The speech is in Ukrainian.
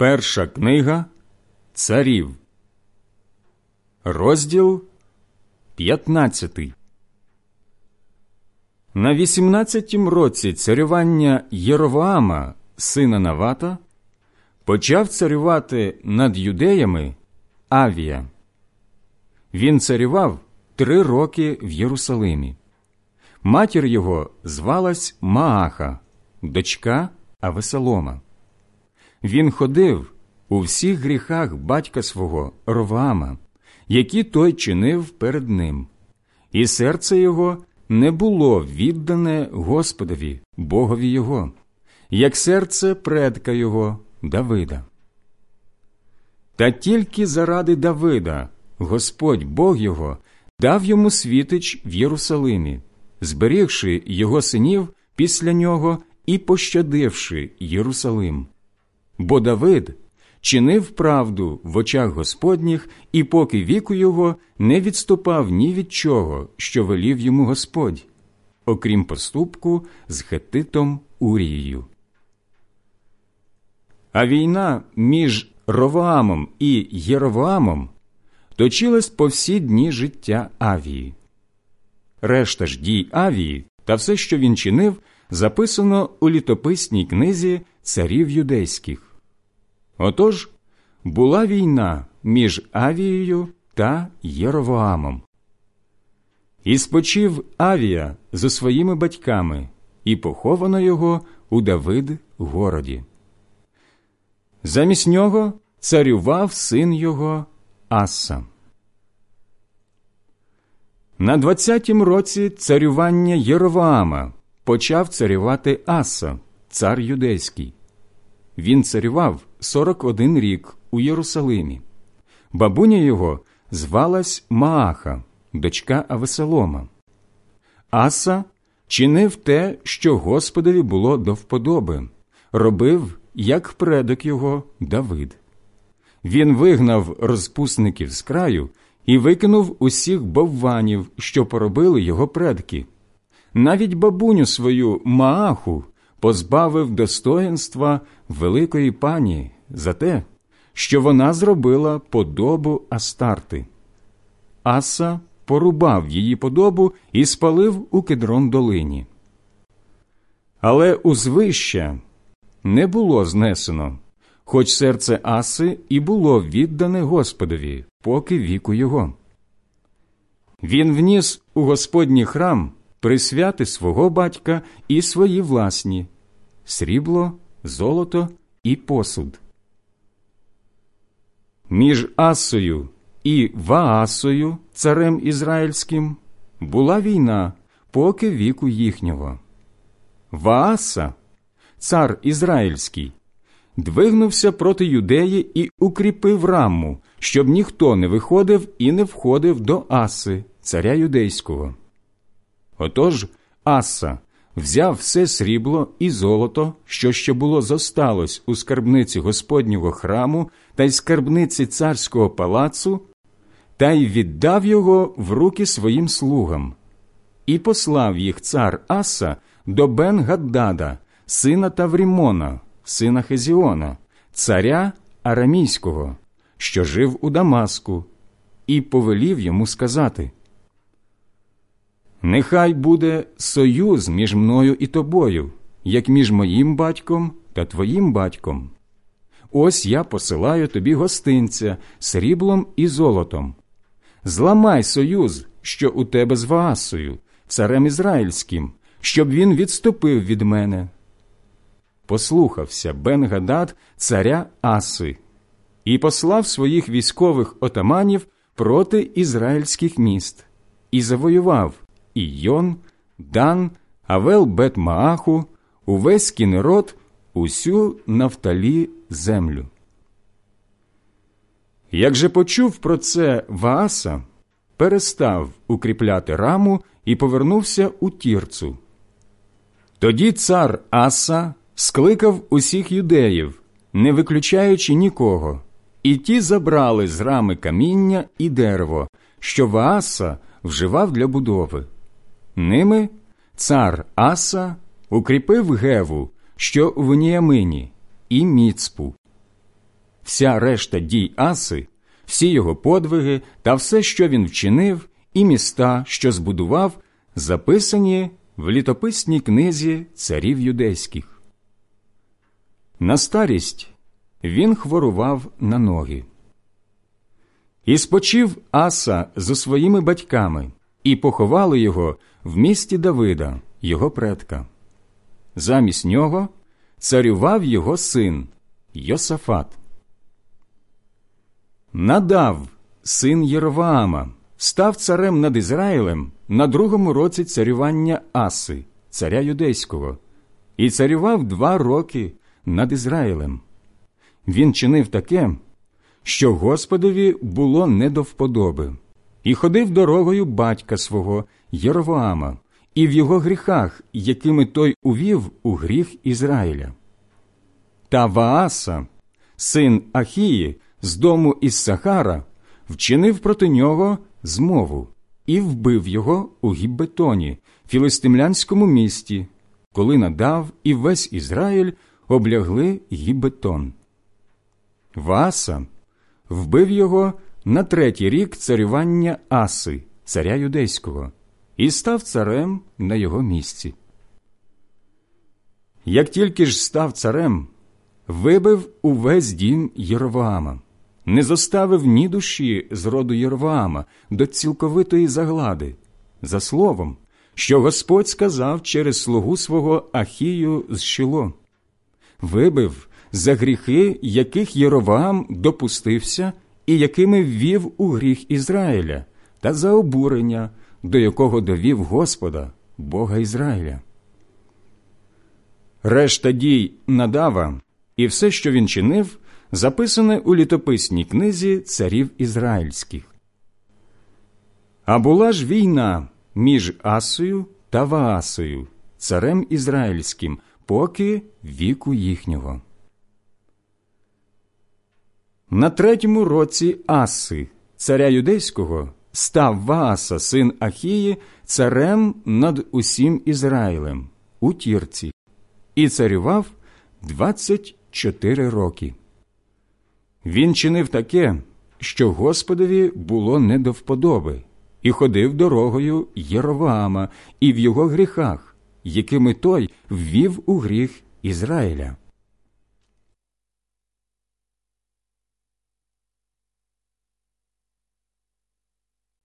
Перша книга Царів, розділ 15 На 18-тім році царювання Єровоама, сина Навата, почав царювати над юдеями Авія. Він царював три роки в Єрусалимі. Матір його звалась Мааха, дочка Авесолома. Він ходив у всіх гріхах батька свого Роваама, які той чинив перед ним, і серце його не було віддане Господові, Богові його, як серце предка його Давида. Та тільки заради Давида Господь Бог його дав йому світич в Єрусалимі, зберігши його синів після нього і пощадивши Єрусалим. Бо Давид чинив правду в очах Господніх, і поки віку його не відступав ні від чого, що велів йому Господь, окрім поступку з Хетитом Урією. А війна між Роваамом і Єровоамом точилась по всі дні життя Авії. Решта ж дій Авії та все, що він чинив, записано у літописній книзі царів юдейських. Отож була війна між Авією та Єровоамом. І спочив Авія зі своїми батьками, і поховано його у Давид городі. Замість нього царював син його Аса. На двадцятім році царювання Єровоама почав царювати Аса, цар юдейський. Він царював 41 рік у Єрусалимі. Бабуня його звалась Мааха, дочка Авесолома. Аса чинив те, що Господові було до вподоби, робив, як предок його Давид. Він вигнав розпусників з краю і викинув усіх бовванів, що поробили його предки. Навіть бабуню свою Мааху позбавив достоїнства великої пані за те, що вона зробила подобу Астарти. Аса порубав її подобу і спалив у кедрон долині. Але узвища не було знесено, хоч серце Аси і було віддане Господові, поки віку його. Він вніс у Господній храм присвяти свого батька і свої власні срібло, золото і посуд. Між Асою і Ваасою, царем ізраїльським, була війна поки віку їхнього. Вааса, цар ізраїльський, двигнувся проти юдеї і укріпив раму, щоб ніхто не виходив і не входив до Аси, царя юдейського. Отож Аса взяв все срібло і золото, що ще було зосталось у скарбниці Господнього храму та й скарбниці царського палацу, та й віддав його в руки своїм слугам, і послав їх цар Аса до Бен Гаддада, сина Таврімона, сина Хезіона, царя Арамійського, що жив у Дамаску, і повелів йому сказати Нехай буде союз між мною і тобою, як між моїм батьком та твоїм батьком. Ось я посилаю тобі гостинця сріблом і золотом. Зламай союз, що у тебе з Ваасою, царем ізраїльським, щоб він відступив від мене. Послухався Бен Гадад царя Аси і послав своїх військових отаманів проти ізраїльських міст і завоював Ійон, Дан, Авел Бет Мааху, увесь кінерод, усю Нафталі землю. Як же почув про це Вааса, перестав укріпляти раму і повернувся у тірцу. Тоді цар Аса скликав усіх юдеїв, не виключаючи нікого, і ті забрали з рами каміння і дерево, що Вааса вживав для будови. Ними цар Аса укріпив Геву, що в Ніямині, і Міцпу. вся решта дій Аси, всі його подвиги та все, що він вчинив, і міста, що збудував, записані в літописній книзі царів юдейських. На старість він хворував на ноги. І спочив Аса зі своїми батьками, і поховали його в місті Давида, його предка. Замість нього царював його син Йосафат. Надав син Єрваама, став царем над Ізраїлем на другому році царювання Аси, царя юдейського, і царював два роки над Ізраїлем. Він чинив таке, що Господові було не до вподоби, і ходив дорогою батька свого Єровоама, і в його гріхах, якими той увів у гріх Ізраїля. Та Вааса, син Ахії, з дому із Сахара, вчинив проти нього змову і вбив його у Гіббетоні, філистимлянському місті, коли надав і весь Ізраїль облягли Гіббетон. Вааса вбив його на третій рік царювання Аси, царя юдейського, і став царем на його місці. Як тільки ж став царем, вибив увесь дім Єроваама, не зоставив ні душі з роду Єроваама до цілковитої заглади, за словом, що Господь сказав через слугу свого Ахію з Шило. Вибив за гріхи, яких Єроваам допустився і якими ввів у гріх Ізраїля, та за обурення, до якого довів Господа, Бога Ізраїля. Решта дій надава і все, що він чинив, записане у літописній книзі царів ізраїльських. А була ж війна між Асою та Ваасою, царем ізраїльським, поки віку їхнього. На третьому році Аси, царя юдейського, став Вааса, син Ахії, царем над усім Ізраїлем у Тірці, і царював двадцять чотири роки. Він чинив таке, що Господові було не до вподоби, і ходив дорогою Єроваама і в його гріхах, якими той ввів у гріх Ізраїля.